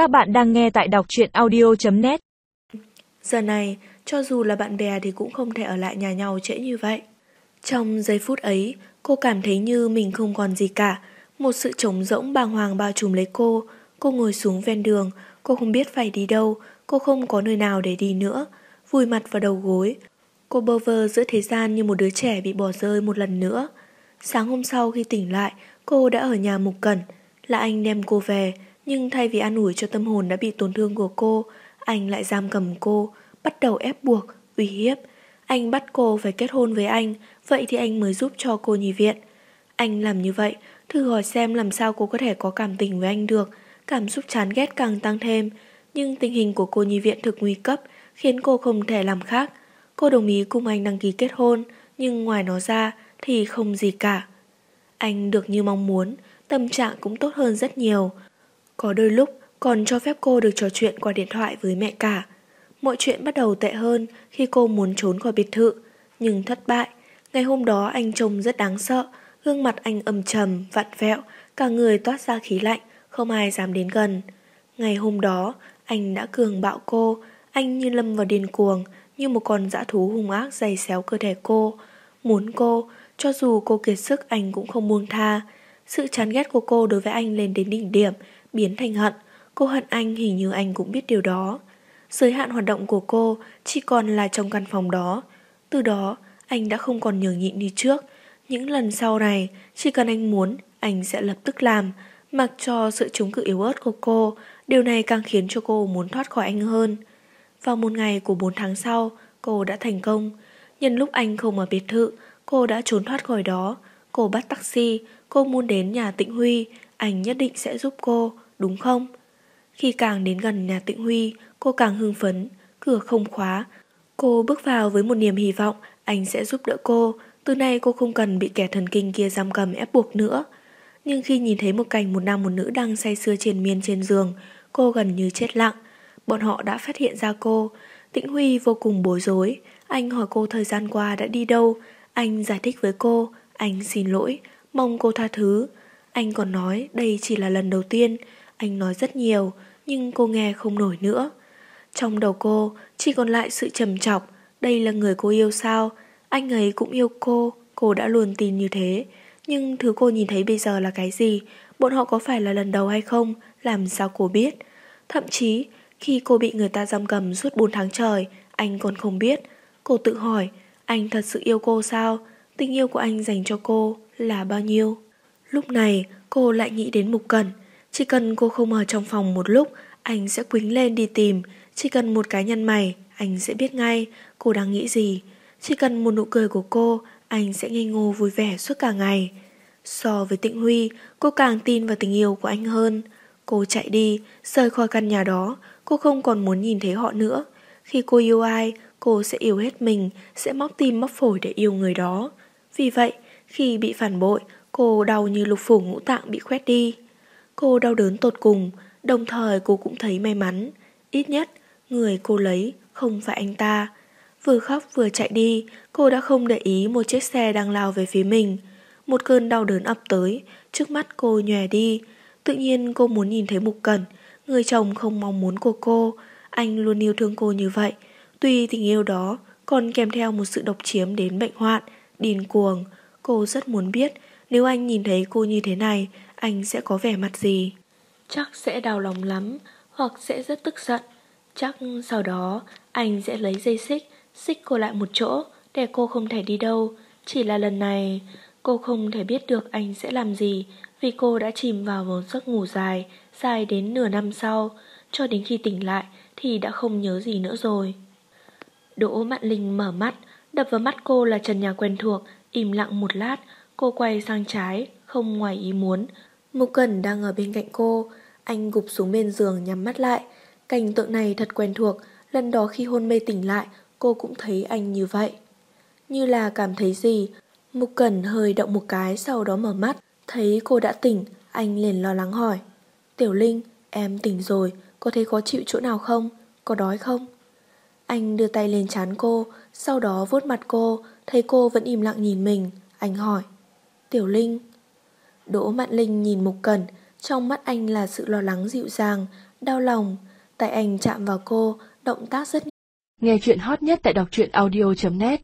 Các bạn đang nghe tại đọc truyện audio.net Giờ này, cho dù là bạn bè thì cũng không thể ở lại nhà nhau trễ như vậy. Trong giây phút ấy, cô cảm thấy như mình không còn gì cả. Một sự trống rỗng bàng hoàng bao trùm lấy cô. Cô ngồi xuống ven đường, cô không biết phải đi đâu, cô không có nơi nào để đi nữa. Vùi mặt vào đầu gối. Cô bơ vơ giữa thế gian như một đứa trẻ bị bỏ rơi một lần nữa. Sáng hôm sau khi tỉnh lại, cô đã ở nhà Mục Cẩn. Là anh đem cô về, nhưng thay vì an ủi cho tâm hồn đã bị tổn thương của cô, anh lại giam cầm cô, bắt đầu ép buộc, uy hiếp. Anh bắt cô phải kết hôn với anh, vậy thì anh mới giúp cho cô nhì viện. Anh làm như vậy, thử hỏi xem làm sao cô có thể có cảm tình với anh được, cảm xúc chán ghét càng tăng thêm. Nhưng tình hình của cô nhi viện thực nguy cấp, khiến cô không thể làm khác. Cô đồng ý cùng anh đăng ký kết hôn, nhưng ngoài nó ra thì không gì cả. Anh được như mong muốn, tâm trạng cũng tốt hơn rất nhiều. Có đôi lúc còn cho phép cô được trò chuyện qua điện thoại với mẹ cả. Mọi chuyện bắt đầu tệ hơn khi cô muốn trốn khỏi biệt thự, nhưng thất bại. Ngày hôm đó anh trông rất đáng sợ, gương mặt anh âm trầm, vặn vẹo, cả người toát ra khí lạnh, không ai dám đến gần. Ngày hôm đó, anh đã cường bạo cô, anh như lâm vào điên cuồng, như một con dã thú hung ác dày xéo cơ thể cô. Muốn cô, cho dù cô kiệt sức anh cũng không buông tha. Sự chán ghét của cô đối với anh lên đến đỉnh điểm, biến thành hận. Cô hận anh hình như anh cũng biết điều đó. Giới hạn hoạt động của cô chỉ còn là trong căn phòng đó. Từ đó, anh đã không còn nhường nhịn đi trước. Những lần sau này, chỉ cần anh muốn, anh sẽ lập tức làm. Mặc cho sự chống cự yếu ớt của cô, điều này càng khiến cho cô muốn thoát khỏi anh hơn. Vào một ngày của 4 tháng sau, cô đã thành công. Nhân lúc anh không ở biệt thự, cô đã trốn thoát khỏi đó. Cô bắt taxi, cô muốn đến nhà Tịnh Huy, anh nhất định sẽ giúp cô, đúng không? Khi càng đến gần nhà Tịnh Huy, cô càng hưng phấn, cửa không khóa. Cô bước vào với một niềm hy vọng anh sẽ giúp đỡ cô, từ nay cô không cần bị kẻ thần kinh kia giam cầm ép buộc nữa. Nhưng khi nhìn thấy một cảnh một nam một nữ đang say sưa triền miên trên giường, cô gần như chết lặng. Bọn họ đã phát hiện ra cô. Tịnh Huy vô cùng bối rối. Anh hỏi cô thời gian qua đã đi đâu. Anh giải thích với cô. Anh xin lỗi. Mong cô tha thứ. Anh còn nói đây chỉ là lần đầu tiên. Anh nói rất nhiều, nhưng cô nghe không nổi nữa. Trong đầu cô chỉ còn lại sự trầm trọc. Đây là người cô yêu sao? Anh ấy cũng yêu cô. Cô đã luôn tin như thế. Nhưng thứ cô nhìn thấy bây giờ là cái gì? Bọn họ có phải là lần đầu hay không? Làm sao cô biết? Thậm chí, khi cô bị người ta giam cầm suốt 4 tháng trời, anh còn không biết. Cô tự hỏi, anh thật sự yêu cô sao? Tình yêu của anh dành cho cô là bao nhiêu? Lúc này, cô lại nghĩ đến Mục cần Chỉ cần cô không ở trong phòng một lúc, anh sẽ quính lên đi tìm. Chỉ cần một cái nhăn mày, anh sẽ biết ngay cô đang nghĩ gì. Chỉ cần một nụ cười của cô, anh sẽ ngây ngô vui vẻ suốt cả ngày. So với Tịnh Huy, cô càng tin vào tình yêu của anh hơn. Cô chạy đi, rời khỏi căn nhà đó, cô không còn muốn nhìn thấy họ nữa. Khi cô yêu ai, cô sẽ yêu hết mình, sẽ móc tim móc phổi để yêu người đó. Vì vậy, khi bị phản bội, cô đau như lục phủ ngũ tạng bị khoét đi. Cô đau đớn tột cùng, đồng thời cô cũng thấy may mắn. Ít nhất, người cô lấy không phải anh ta. Vừa khóc vừa chạy đi, cô đã không để ý một chiếc xe đang lao về phía mình. Một cơn đau đớn ập tới, trước mắt cô nhòe đi. Tự nhiên cô muốn nhìn thấy Mục Cẩn, người chồng không mong muốn của cô. Anh luôn yêu thương cô như vậy. Tuy tình yêu đó còn kèm theo một sự độc chiếm đến bệnh hoạn, điên cuồng. Cô rất muốn biết nếu anh nhìn thấy cô như thế này, anh sẽ có vẻ mặt gì. Chắc sẽ đau lòng lắm, hoặc sẽ rất tức giận. Chắc sau đó anh sẽ lấy dây xích, xích cô lại một chỗ để cô không thể đi đâu. Chỉ là lần này cô không thể biết được anh sẽ làm gì vì cô đã chìm vào một giấc ngủ dài, dài đến nửa năm sau. Cho đến khi tỉnh lại thì đã không nhớ gì nữa rồi. Đỗ Mạn Linh mở mắt, đập vào mắt cô là trần nhà quen thuộc, im lặng một lát, cô quay sang trái, không ngoài ý muốn. Mục Cẩn đang ở bên cạnh cô, anh gục xuống bên giường nhắm mắt lại. Cảnh tượng này thật quen thuộc, lần đó khi hôn mê tỉnh lại, cô cũng thấy anh như vậy. Như là cảm thấy gì, Mục Cẩn hơi động một cái sau đó mở mắt, thấy cô đã tỉnh, anh liền lo lắng hỏi. Tiểu Linh, em tỉnh rồi, có thấy khó chịu chỗ nào không? Có đói không? Anh đưa tay lên chán cô, sau đó vuốt mặt cô, thấy cô vẫn im lặng nhìn mình. Anh hỏi. Tiểu Linh. Đỗ Mạn Linh nhìn Mục Cẩn, trong mắt anh là sự lo lắng dịu dàng, đau lòng, tay anh chạm vào cô, động tác rất Nghe chuyện hot nhất tại đọc truyện audio.net